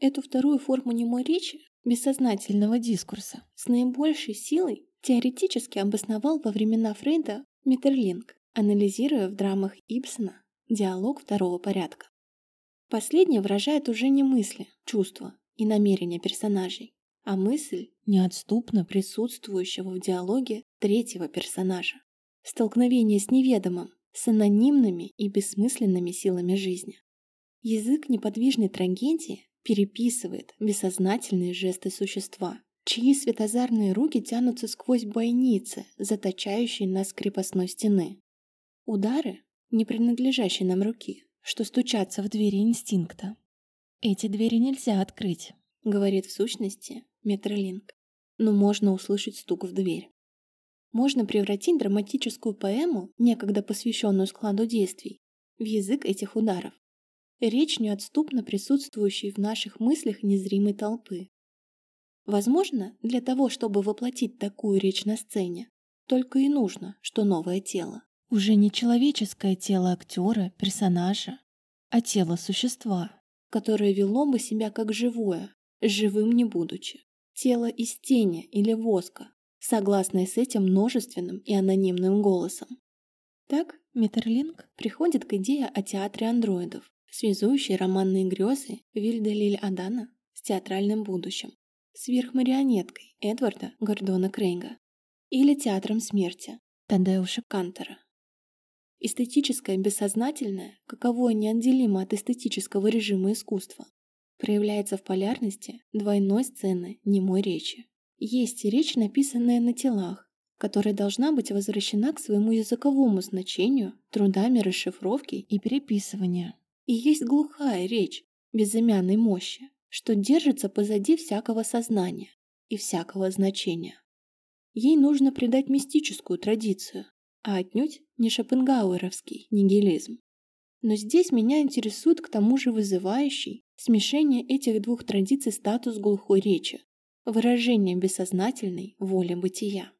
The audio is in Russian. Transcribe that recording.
Эту вторую форму немой речи, бессознательного дискурса, с наибольшей силой теоретически обосновал во времена Фрейда Миттерлинг, анализируя в драмах Ибсена диалог второго порядка. Последнее выражает уже не мысли, чувства и намерения персонажей, а мысль, неотступно присутствующего в диалоге третьего персонажа. Столкновение с неведомым, с анонимными и бессмысленными силами жизни. Язык неподвижной трагедии переписывает бессознательные жесты существа, чьи светозарные руки тянутся сквозь бойницы, заточающие нас крепостной стены. Удары, не принадлежащие нам руки, что стучатся в двери инстинкта. «Эти двери нельзя открыть», — говорит в сущности Метролинк. Но можно услышать стук в дверь. Можно превратить драматическую поэму, некогда посвященную складу действий, в язык этих ударов. Речь неотступно присутствующей в наших мыслях незримой толпы. Возможно, для того, чтобы воплотить такую речь на сцене, только и нужно, что новое тело. Уже не человеческое тело актера, персонажа, а тело существа, которое вело бы себя как живое, живым не будучи. Тело из тени или воска, согласное с этим множественным и анонимным голосом. Так Миттерлинг приходит к идее о театре андроидов, связующей романные грезы Вильда Лиль Адана с театральным будущим, сверхмарионеткой Эдварда Гордона Крейга или театром смерти Тадеуша Кантера. Эстетическое бессознательное, каковое неотделимо от эстетического режима искусства, проявляется в полярности двойной сцены немой речи. Есть речь, написанная на телах, которая должна быть возвращена к своему языковому значению трудами расшифровки и переписывания. И есть глухая речь безымянной мощи, что держится позади всякого сознания и всякого значения. Ей нужно придать мистическую традицию, а отнюдь не шопенгауэровский нигилизм. Но здесь меня интересует к тому же вызывающий смешение этих двух традиций статус глухой речи, выражение бессознательной воли бытия.